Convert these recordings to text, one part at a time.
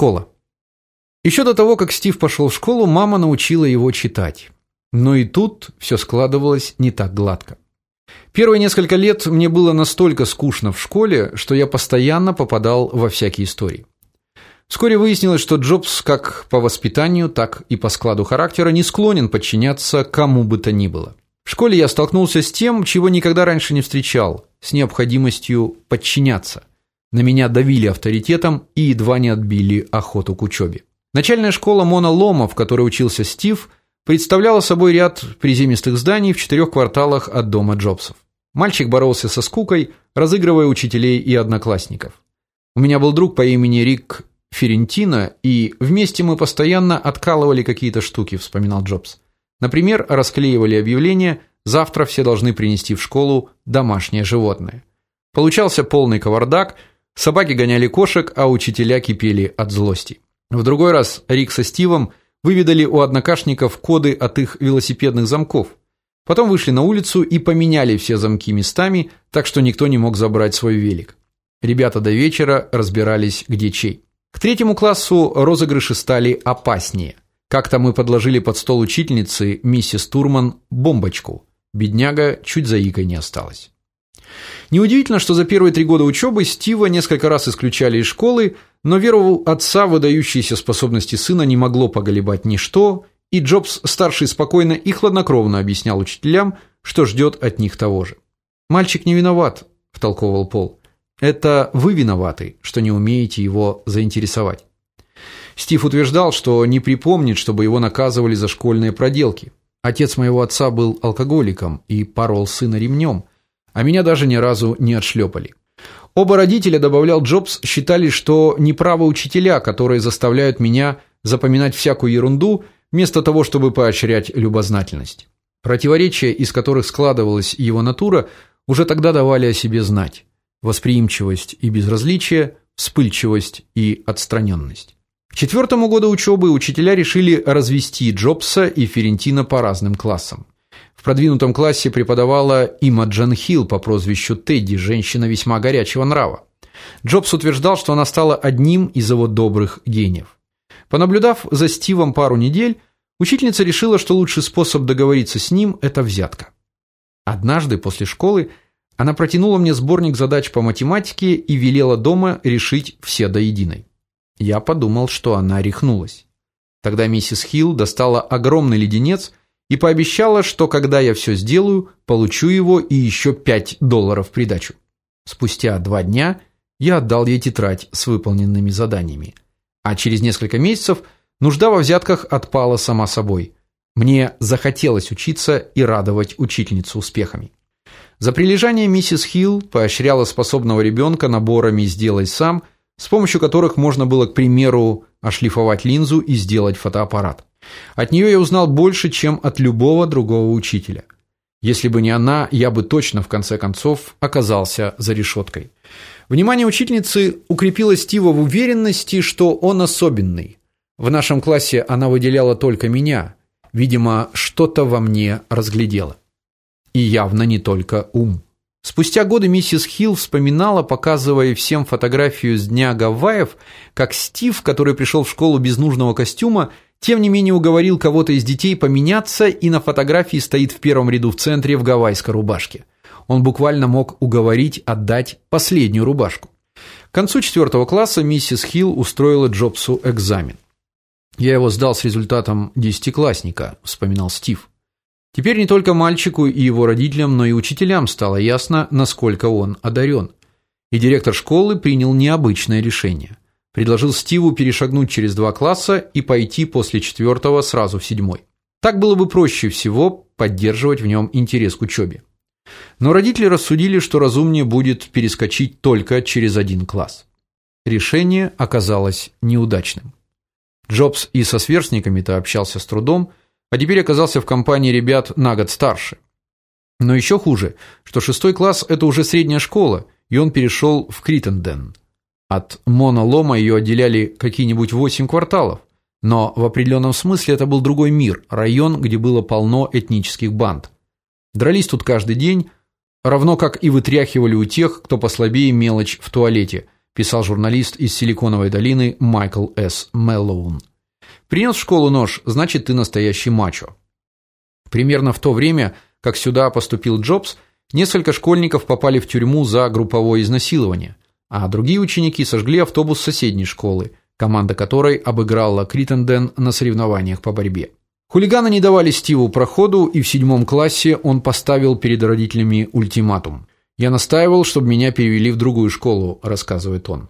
Школа. Еще до того, как Стив пошел в школу, мама научила его читать. Но и тут все складывалось не так гладко. Первые несколько лет мне было настолько скучно в школе, что я постоянно попадал во всякие истории. Вскоре выяснилось, что Джобс как по воспитанию, так и по складу характера не склонен подчиняться кому бы то ни было. В школе я столкнулся с тем, чего никогда раньше не встречал, с необходимостью подчиняться. На меня давили авторитетом и едва не отбили охоту к учебе. Начальная школа Мона Лома, в которой учился Стив, представляла собой ряд приземистых зданий в четырех кварталах от дома Джобсов. Мальчик боролся со скукой, разыгрывая учителей и одноклассников. У меня был друг по имени Рик Ферентино, и вместе мы постоянно откалывали какие-то штуки, вспоминал Джобс. Например, расклеивали объявление: "Завтра все должны принести в школу домашнее животное". Получался полный кавардак, собаки гоняли кошек, а учителя кипели от злости. В другой раз Рик со Стивом выведали у однокашников коды от их велосипедных замков. Потом вышли на улицу и поменяли все замки местами, так что никто не мог забрать свой велик. Ребята до вечера разбирались, где чей. К третьему классу розыгрыши стали опаснее. Как-то мы подложили под стол учительницы, миссис Турман, бомбочку. Бедняга чуть заикой не осталась. Неудивительно, что за первые три года учебы Стива несколько раз исключали из школы, но веру отца выдающиеся способности сына не могло поголебать ничто, и Джобс старший спокойно и хладнокровно объяснял учителям, что ждет от них того же. Мальчик не виноват, втолковывал Пол. Это вы виноваты, что не умеете его заинтересовать. Стив утверждал, что не припомнит, чтобы его наказывали за школьные проделки. Отец моего отца был алкоголиком и порол сына ремнем, а меня даже ни разу не отшлепали. Оба родителя, добавлял Джобс, считали, что неправы учителя, которые заставляют меня запоминать всякую ерунду, вместо того, чтобы поощрять любознательность. Противоречия, из которых складывалась его натура, уже тогда давали о себе знать: восприимчивость и безразличие, вспыльчивость и отстраненность. К четвертому году учебы учителя решили развести Джобса и Ферентина по разным классам. В продвинутом классе преподавала Имаджен Хилл по прозвищу Тедди, женщина весьма горячего нрава. Джобс утверждал, что она стала одним из его добрых гениев. Понаблюдав за Стивом пару недель, учительница решила, что лучший способ договориться с ним это взятка. Однажды после школы она протянула мне сборник задач по математике и велела дома решить все до единой. Я подумал, что она рехнулась. Тогда миссис Хилл достала огромный леденец и пообещала, что когда я все сделаю, получу его и еще 5 долларов в придачу. Спустя два дня я отдал ей тетрадь с выполненными заданиями, а через несколько месяцев нужда во взятках отпала сама собой. Мне захотелось учиться и радовать учительницу успехами. За прилежание миссис Хилл поощряла способного ребенка наборами «Сделай сам», с помощью которых можно было, к примеру, ошлифовать линзу и сделать фотоаппарат. От нее я узнал больше, чем от любого другого учителя. Если бы не она, я бы точно в конце концов оказался за решеткой. Внимание учительницы укрепило Стива в уверенности, что он особенный. В нашем классе она выделяла только меня. Видимо, что-то во мне разглядела. И явно не только ум. Спустя годы миссис Хилл вспоминала, показывая всем фотографию с дня Гавайев, как Стив, который пришел в школу без нужного костюма, тем не менее уговорил кого-то из детей поменяться и на фотографии стоит в первом ряду в центре в гавайской рубашке. Он буквально мог уговорить отдать последнюю рубашку. К концу четвертого класса миссис Хилл устроила Джобсу экзамен. Я его сдал с результатом десятиклассника, вспоминал Стив. Теперь не только мальчику и его родителям, но и учителям стало ясно, насколько он одарен. И директор школы принял необычное решение предложил Стиву перешагнуть через два класса и пойти после четвертого сразу в седьмой. Так было бы проще всего поддерживать в нем интерес к учебе. Но родители рассудили, что разумнее будет перескочить только через один класс. Решение оказалось неудачным. Джобс и со сверстниками-то общался с трудом, а теперь оказался в компании ребят на год старше. Но еще хуже, что шестой класс это уже средняя школа, и он перешел в Криттенден. От монолома ее отделяли какие-нибудь восемь кварталов, но в определенном смысле это был другой мир, район, где было полно этнических банд. Дрались тут каждый день, равно как и вытряхивали у тех, кто послабее мелочь в туалете, писал журналист из Силиконовой долины Майкл С. Мэллоун. Принес в школу нож, значит, ты настоящий мачо. Примерно в то время, как сюда поступил Джобс, несколько школьников попали в тюрьму за групповое изнасилование, а другие ученики сожгли автобус соседней школы, команда которой обыграла Криттенден на соревнованиях по борьбе. Хулиганы не давали Стиву проходу, и в седьмом классе он поставил перед родителями ультиматум. Я настаивал, чтобы меня перевели в другую школу, рассказывает он.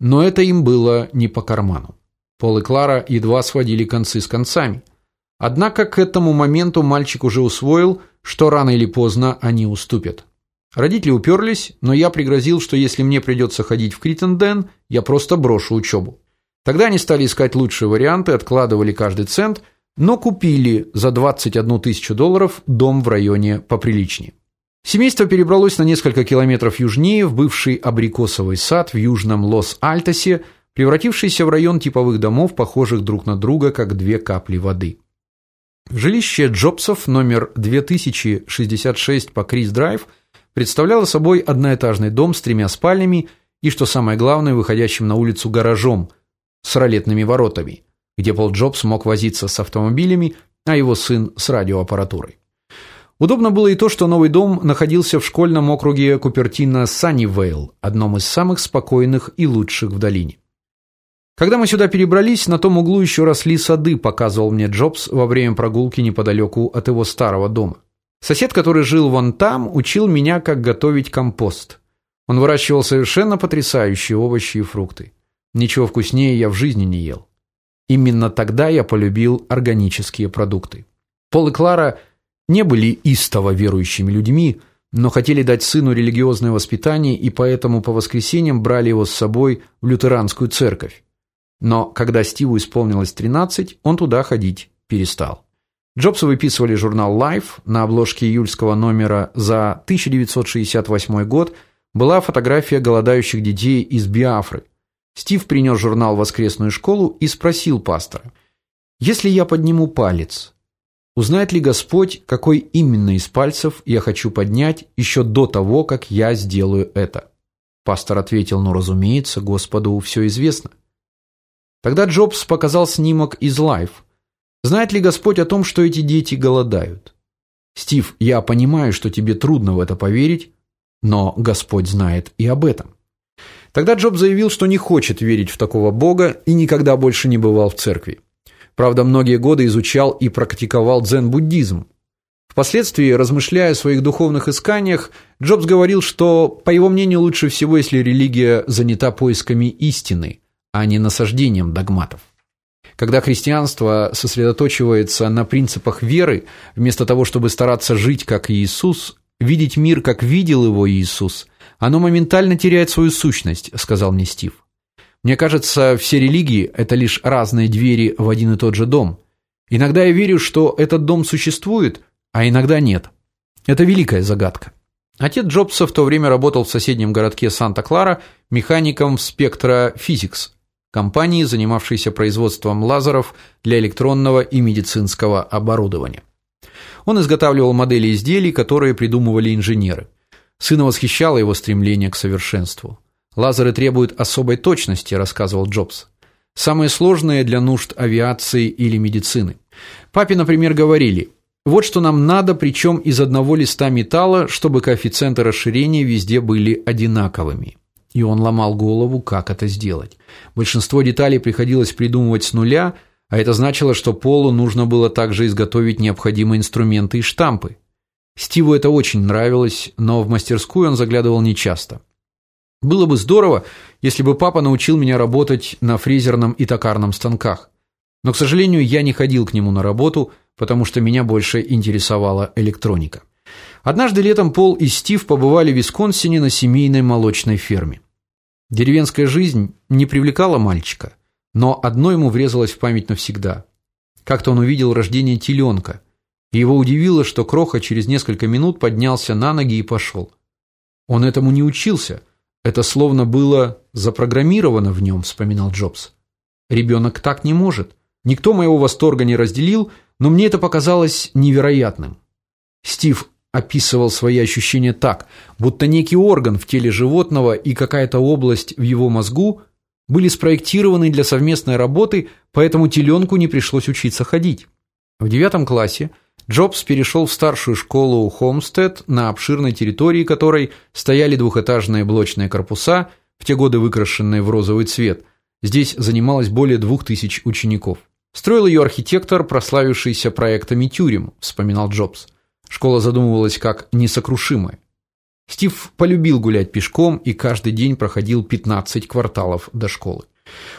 Но это им было не по карману. Пол и Клара едва сводили концы с концами. Однако к этому моменту мальчик уже усвоил, что рано или поздно они уступят. Родители уперлись, но я пригрозил, что если мне придется ходить в Криттенден, я просто брошу учебу. Тогда они стали искать лучшие варианты, откладывали каждый цент, но купили за 21 тысячу долларов дом в районе поприличнее. Семейство перебралось на несколько километров южнее в бывший абрикосовый сад в южном Лос-Альтосе, превратившийся в район типовых домов, похожих друг на друга как две капли воды. Жилище Джобсов номер 2066 по Крис-драйв представляло собой одноэтажный дом с тремя спальнями и, что самое главное, выходящим на улицу гаражом с ролетными воротами, где Пол Джобс мог возиться с автомобилями, а его сын с радиоаппаратурой. Удобно было и то, что новый дом находился в школьном округе Купертино-Саннивейл, одном из самых спокойных и лучших в долине. Когда мы сюда перебрались, на том углу еще росли сады, показывал мне Джобс во время прогулки неподалеку от его старого дома. Сосед, который жил вон там, учил меня, как готовить компост. Он выращивал совершенно потрясающие овощи и фрукты. Ничего вкуснее я в жизни не ел. Именно тогда я полюбил органические продукты. Пол и Клара не были истово верующими людьми, но хотели дать сыну религиозное воспитание и поэтому по воскресеньям брали его с собой в лютеранскую церковь. Но когда Стиву исполнилось 13, он туда ходить перестал. Джобса выписывали журнал Life, на обложке июльского номера за 1968 год была фотография голодающих детей из Биафры. Стив принес журнал в воскресную школу и спросил пастора: "Если я подниму палец, Узнает ли Господь, какой именно из пальцев я хочу поднять еще до того, как я сделаю это? Пастор ответил: "Ну, разумеется, Господу все известно". Тогда Джобс показал снимок из Life. Знает ли Господь о том, что эти дети голодают? Стив, я понимаю, что тебе трудно в это поверить, но Господь знает и об этом. Тогда Джобс заявил, что не хочет верить в такого Бога и никогда больше не бывал в церкви. Правда, многие годы изучал и практиковал дзен-буддизм. Впоследствии, размышляя о своих духовных исканиях, Джобс говорил, что, по его мнению, лучше всего, если религия занята поисками истины, а не насаждением догматов. Когда христианство сосредоточивается на принципах веры, вместо того, чтобы стараться жить как Иисус, видеть мир, как видел его Иисус, оно моментально теряет свою сущность, сказал мне Стив. Мне кажется, все религии это лишь разные двери в один и тот же дом. Иногда я верю, что этот дом существует, а иногда нет. Это великая загадка. Отец Джобса в то время работал в соседнем городке Санта-Клара механиком в Spectra Physics, компании, занимавшейся производством лазеров для электронного и медицинского оборудования. Он изготавливал модели изделий, которые придумывали инженеры. Сына восхищало его стремление к совершенству. Лазеры требуют особой точности, рассказывал Джобс. Самые сложные для нужд авиации или медицины. Папе, например, говорили: "Вот что нам надо, причем из одного листа металла, чтобы коэффициенты расширения везде были одинаковыми". И он ломал голову, как это сделать. Большинство деталей приходилось придумывать с нуля, а это значило, что Полу нужно было также изготовить необходимые инструменты и штампы. Стиву это очень нравилось, но в мастерскую он заглядывал нечасто. Было бы здорово, если бы папа научил меня работать на фрезерном и токарном станках. Но, к сожалению, я не ходил к нему на работу, потому что меня больше интересовала электроника. Однажды летом Пол и Стив побывали в Висконсине на семейной молочной ферме. Деревенская жизнь не привлекала мальчика, но одно ему врезалось в память навсегда. Как-то он увидел рождение теленка, и его удивило, что кроха через несколько минут поднялся на ноги и пошел. Он этому не учился, это словно было запрограммировано в нем, вспоминал Джобс. Ребенок так не может. Никто моего восторга не разделил, но мне это показалось невероятным. Стив, описывал свои ощущения так, будто некий орган в теле животного и какая-то область в его мозгу были спроектированы для совместной работы, поэтому теленку не пришлось учиться ходить. В девятом классе Джобс перешел в старшую школу Хомстед, на обширной территории которой стояли двухэтажные блочные корпуса, в те годы выкрашенные в розовый цвет. Здесь занималось более двух тысяч учеников. Строил ее архитектор, прославившийся проектами тюрем, вспоминал Джобс. Школа задумывалась как несокрушимая. Стив полюбил гулять пешком и каждый день проходил 15 кварталов до школы.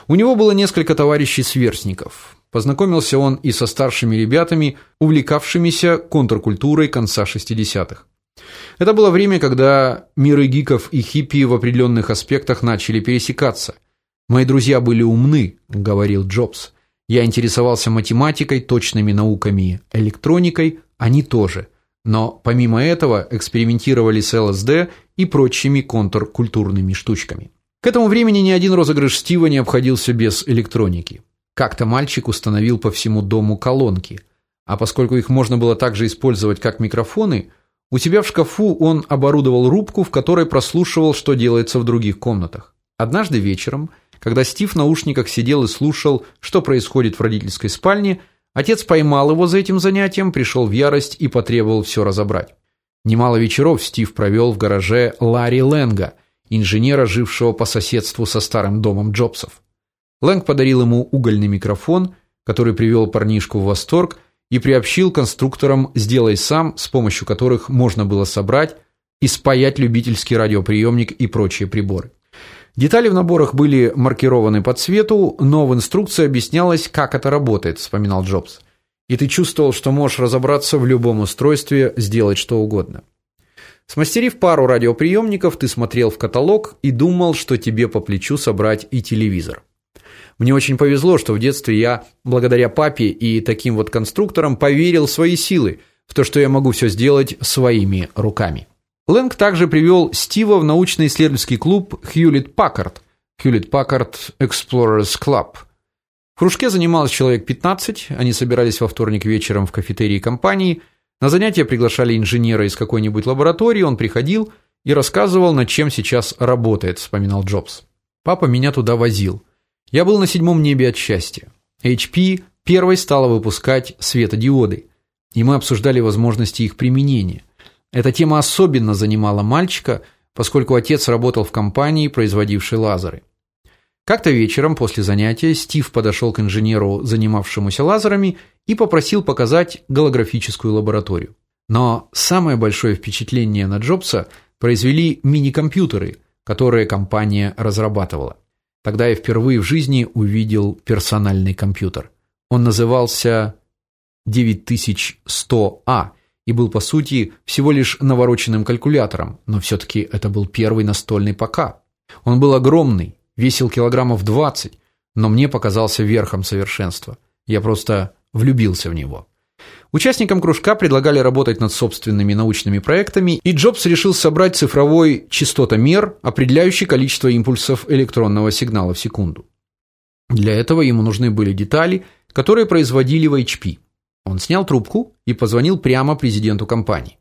У него было несколько товарищей-сверстников. Познакомился он и со старшими ребятами, увлекавшимися контркультурой конца 60-х. Это было время, когда миры гиков и хиппи в определенных аспектах начали пересекаться. Мои друзья были умны, говорил Джобс. Я интересовался математикой, точными науками, электроникой, они тоже. Но помимо этого экспериментировали с ЛСД и прочими контркультурными штучками. К этому времени ни один розыгрыш Стива не обходился без электроники. Как-то мальчик установил по всему дому колонки, а поскольку их можно было также использовать как микрофоны, у себя в шкафу он оборудовал рубку, в которой прослушивал, что делается в других комнатах. Однажды вечером, когда Стив в наушниках сидел и слушал, что происходит в родительской спальне, Отец поймал его за этим занятием, пришел в ярость и потребовал все разобрать. Немало вечеров Стив провел в гараже Ларри Ленга, инженера, жившего по соседству со старым домом Джобсов. Лэнг подарил ему угольный микрофон, который привел парнишку в восторг и приобщил конструкторам «Сделай сам», с помощью которых можно было собрать и спаять любительский радиоприемник и прочие приборы. Детали в наборах были маркированы по цвету, но в инструкции объяснялось, как это работает, вспоминал Джобс. И ты чувствовал, что можешь разобраться в любом устройстве, сделать что угодно. Смастерив пару радиоприемников, ты смотрел в каталог и думал, что тебе по плечу собрать и телевизор. Мне очень повезло, что в детстве я, благодаря папе и таким вот конструкторам, поверил в свои силы, в то, что я могу все сделать своими руками. Лэнг также привел Стива в научно-исследовательский клуб Hewlett-Packard, Hewlett-Packard Explorers Club. В кружке занималось человек 15, они собирались во вторник вечером в кафетерии компании. На занятия приглашали инженера из какой-нибудь лаборатории, он приходил и рассказывал, над чем сейчас работает, вспоминал Джобс. Папа меня туда возил. Я был на седьмом небе от счастья. HP первой стала выпускать светодиоды, и мы обсуждали возможности их применения. Эта тема особенно занимала мальчика, поскольку отец работал в компании, производившей лазеры. Как-то вечером после занятия Стив подошел к инженеру, занимавшемуся лазерами, и попросил показать голографическую лабораторию. Но самое большое впечатление на Джобса произвели мини-компьютеры, которые компания разрабатывала. Тогда я впервые в жизни увидел персональный компьютер. Он назывался 9100А и был по сути всего лишь навороченным калькулятором, но все таки это был первый настольный ПК. Он был огромный, весил килограммов 20, но мне показался верхом совершенства. Я просто влюбился в него. Участникам кружка предлагали работать над собственными научными проектами, и Джобс решил собрать цифровой частотомер, определяющий количество импульсов электронного сигнала в секунду. Для этого ему нужны были детали, которые производили в HP. Он снял трубку и позвонил прямо президенту компании.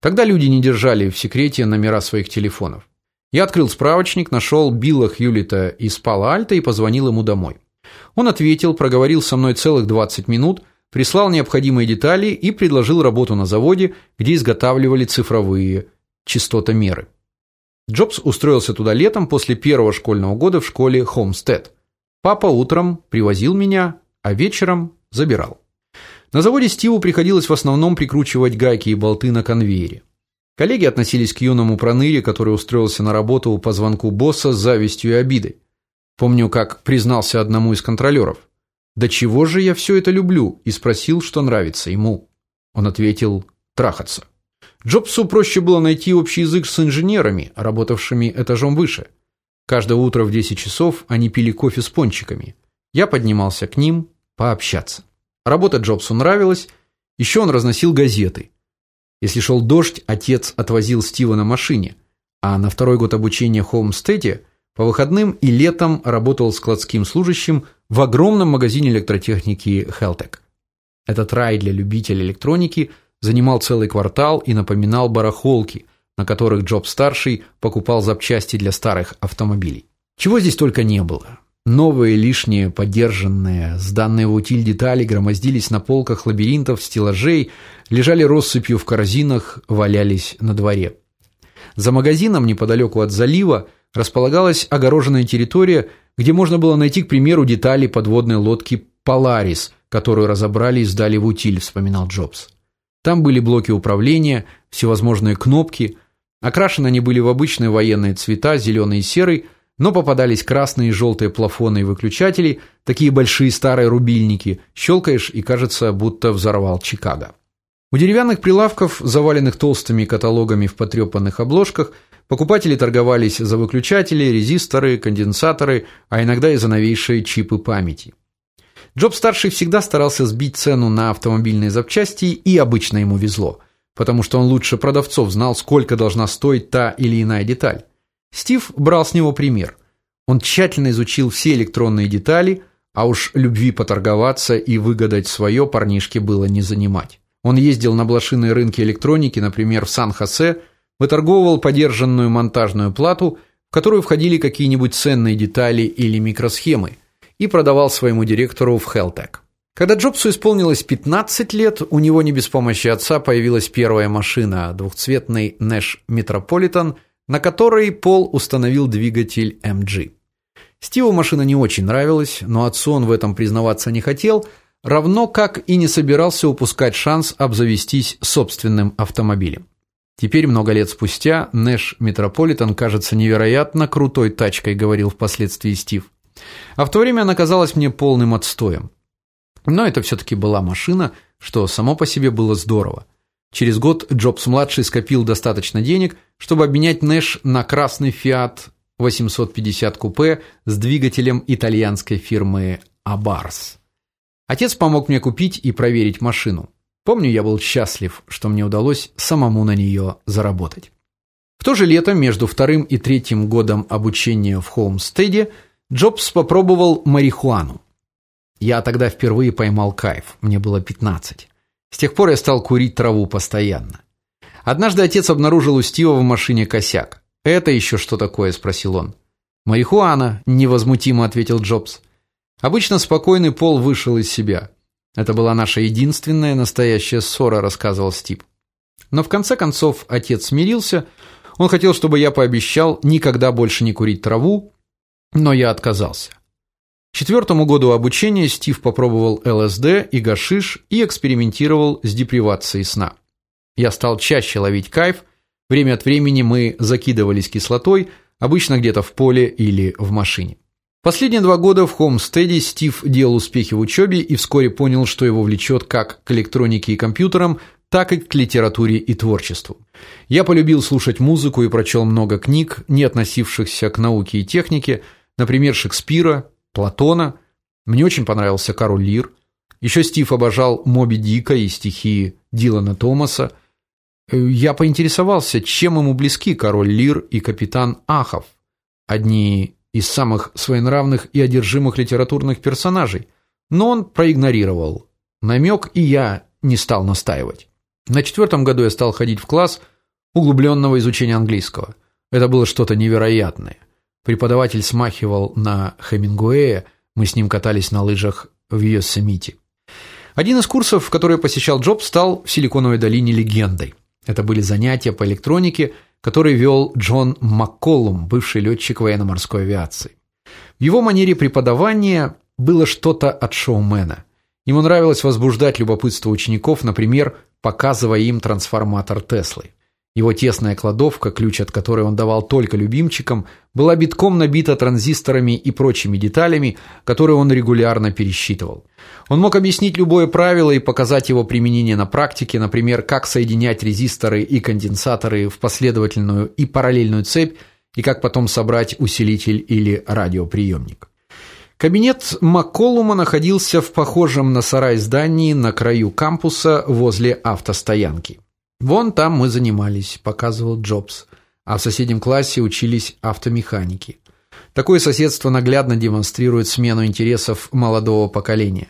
Тогда люди не держали в секрете номера своих телефонов. Я открыл справочник, нашел Билла Хьюлита из Пало-Альто и позвонил ему домой. Он ответил, проговорил со мной целых 20 минут, прислал необходимые детали и предложил работу на заводе, где изготавливали цифровые частотомеры. Джобс устроился туда летом после первого школьного года в школе Homestead. Папа утром привозил меня, а вечером забирал. На заводе Стиву приходилось в основном прикручивать гайки и болты на конвейере. Коллеги относились к юному проныре, который устроился на работу по звонку босса с завистью и обидой. Помню, как признался одному из контролеров. "Да чего же я все это люблю?" и спросил, что нравится ему. Он ответил: "Трахаться". Джобсу проще было найти общий язык с инженерами, работавшими этажом выше. Каждое утро в 10 часов они пили кофе с пончиками. Я поднимался к ним пообщаться. Работа Джобсу нравилась, еще он разносил газеты. Если шел дождь, отец отвозил Стива на машине, а на второй год обучения в Холмстеде по выходным и летом работал складским служащим в огромном магазине электротехники Хелтек. Этот рай для любителей электроники занимал целый квартал и напоминал барахолки, на которых Джобс-старший покупал запчасти для старых автомобилей. Чего здесь только не было. Новые, лишние, подержанные, сданные в утиль детали громоздились на полках лабиринтов стеллажей, лежали россыпью в корзинах, валялись на дворе. За магазином неподалеку от залива располагалась огороженная территория, где можно было найти, к примеру, детали подводной лодки Polaris, которую разобрали и сдали в утиль, вспоминал Джобс. Там были блоки управления, всевозможные кнопки, окрашены они были в обычные военные цвета, зеленый и серый, но попадались красные и желтые плафоны и выключатели, такие большие старые рубильники. Щелкаешь и кажется, будто взорвал Чикаго. У деревянных прилавков, заваленных толстыми каталогами в потрепанных обложках, покупатели торговались за выключатели, резисторы, конденсаторы, а иногда и за новейшие чипы памяти. Джоб-старший всегда старался сбить цену на автомобильные запчасти, и обычно ему везло, потому что он лучше продавцов знал, сколько должна стоить та или иная деталь. Стив брал с него пример. Он тщательно изучил все электронные детали, а уж любви поторговаться и выгадать свое парнишке было не занимать. Он ездил на блошиные рынки электроники, например, в Сан-Хосе, выторговывал подержанную монтажную плату, в которую входили какие-нибудь ценные детали или микросхемы, и продавал своему директору в Хелтек. Когда Джобсу исполнилось 15 лет, у него не без помощи отца появилась первая машина, двухцветный Nash Metropolitan – на которой Пол установил двигатель MG. Стиву машина не очень нравилась, но отцу он в этом признаваться не хотел, равно как и не собирался упускать шанс обзавестись собственным автомобилем. Теперь много лет спустя Nash Metropolitan кажется невероятно крутой тачкой, говорил впоследствии Стив. А в то время она казалась мне полным отстоем. Но это все таки была машина, что само по себе было здорово. Через год Джобс-младший скопил достаточно денег, чтобы обменять Нэш на красный Fiat 850 купе с двигателем итальянской фирмы Abarth. Отец помог мне купить и проверить машину. Помню, я был счастлив, что мне удалось самому на нее заработать. В то же лето, между вторым и третьим годом обучения в Хоумстеде, Джобс попробовал марихуану. Я тогда впервые поймал кайф. Мне было 15. С тех пор я стал курить траву постоянно. Однажды отец обнаружил у Стива в машине косяк. "Это еще что такое?" спросил он. "Марихуана", невозмутимо ответил Джобс. Обычно спокойный Пол вышел из себя. Это была наша единственная настоящая ссора, рассказывал Стив. Но в конце концов отец смирился. Он хотел, чтобы я пообещал никогда больше не курить траву, но я отказался. Четвертому году обучения Стив попробовал ЛСД и гашиш и экспериментировал с депривацией сна. Я стал чаще ловить кайф. Время от времени мы закидывались кислотой, обычно где-то в поле или в машине. Последние два года в Homestead Стив делал успехи в учебе и вскоре понял, что его влечет как к электронике и компьютерам, так и к литературе и творчеству. Я полюбил слушать музыку и прочел много книг, не относившихся к науке и технике, например, Шекспира, Платона. Мне очень понравился Король Лир. Еще Стив обожал Моби Дика и стихи Дилана Томаса. Э, я поинтересовался, чем ему близки Король Лир и капитан Ахов, одни из самых своенравных и одержимых литературных персонажей. Но он проигнорировал намек, и я не стал настаивать. На четвертом году я стал ходить в класс углубленного изучения английского. Это было что-то невероятное. Преподаватель смахивал на Хемингуэя, мы с ним катались на лыжах в Йосемите. Один из курсов, который посещал Джоб, стал в Силиконовой долине легендой. Это были занятия по электронике, которые вел Джон Макколлум, бывший летчик военно-морской авиации. В его манере преподавания было что-то от шоумена. Ему нравилось возбуждать любопытство учеников, например, показывая им трансформатор Теслы. Его тесная кладовка, ключ от которой он давал только любимчикам, была битком набита транзисторами и прочими деталями, которые он регулярно пересчитывал. Он мог объяснить любое правило и показать его применение на практике, например, как соединять резисторы и конденсаторы в последовательную и параллельную цепь и как потом собрать усилитель или радиоприемник. Кабинет Макколума находился в похожем на сарай здании на краю кампуса возле автостоянки. Вон там мы занимались, показывал Джобс, а в соседнем классе учились автомеханики. Такое соседство наглядно демонстрирует смену интересов молодого поколения.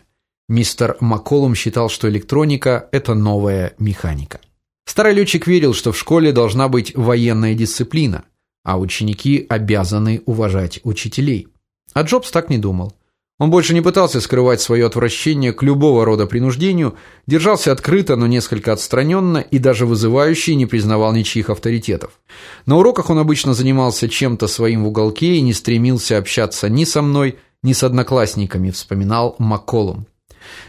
Мистер Макколум считал, что электроника это новая механика. Старый летчик верил, что в школе должна быть военная дисциплина, а ученики обязаны уважать учителей. А Джобс так не думал. Он больше не пытался скрывать свое отвращение к любого рода принуждению, держался открыто, но несколько отстраненно и даже вызывающе не признавал ничьих авторитетов. На уроках он обычно занимался чем-то своим в уголке и не стремился общаться ни со мной, ни с одноклассниками, вспоминал Макколум.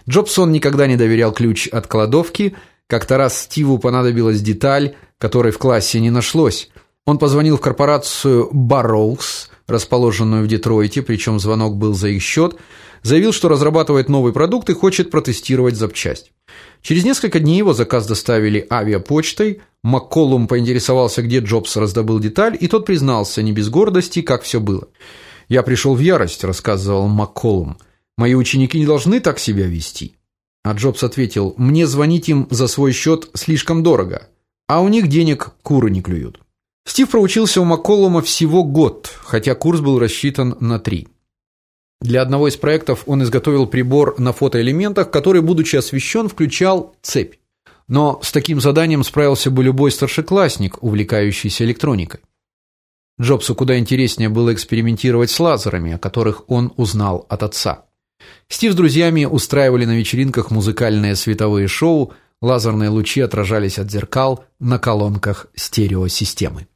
Джобсон никогда не доверял ключ от кладовки. Как-то раз Стиву понадобилась деталь, которой в классе не нашлось. Он позвонил в корпорацию Barrows, расположенную в Детройте, причем звонок был за их счет, заявил, что разрабатывает новый продукт и хочет протестировать запчасть. Через несколько дней его заказ доставили авиапочтой. Макколум поинтересовался, где Джобс раздобыл деталь, и тот признался не без гордости, как все было. Я пришел в ярость, рассказывал Макколум. Мои ученики не должны так себя вести. А Джобс ответил: "Мне звонить им за свой счет слишком дорого, а у них денег куры не клюют". Стив проучился у Макколума всего год, хотя курс был рассчитан на три. Для одного из проектов он изготовил прибор на фотоэлементах, который, будучи освещен, включал цепь. Но с таким заданием справился бы любой старшеклассник, увлекающийся электроникой. Джобсу куда интереснее было экспериментировать с лазерами, о которых он узнал от отца. Стив с друзьями устраивали на вечеринках музыкальные световые шоу, лазерные лучи отражались от зеркал на колонках стереосистемы.